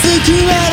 月は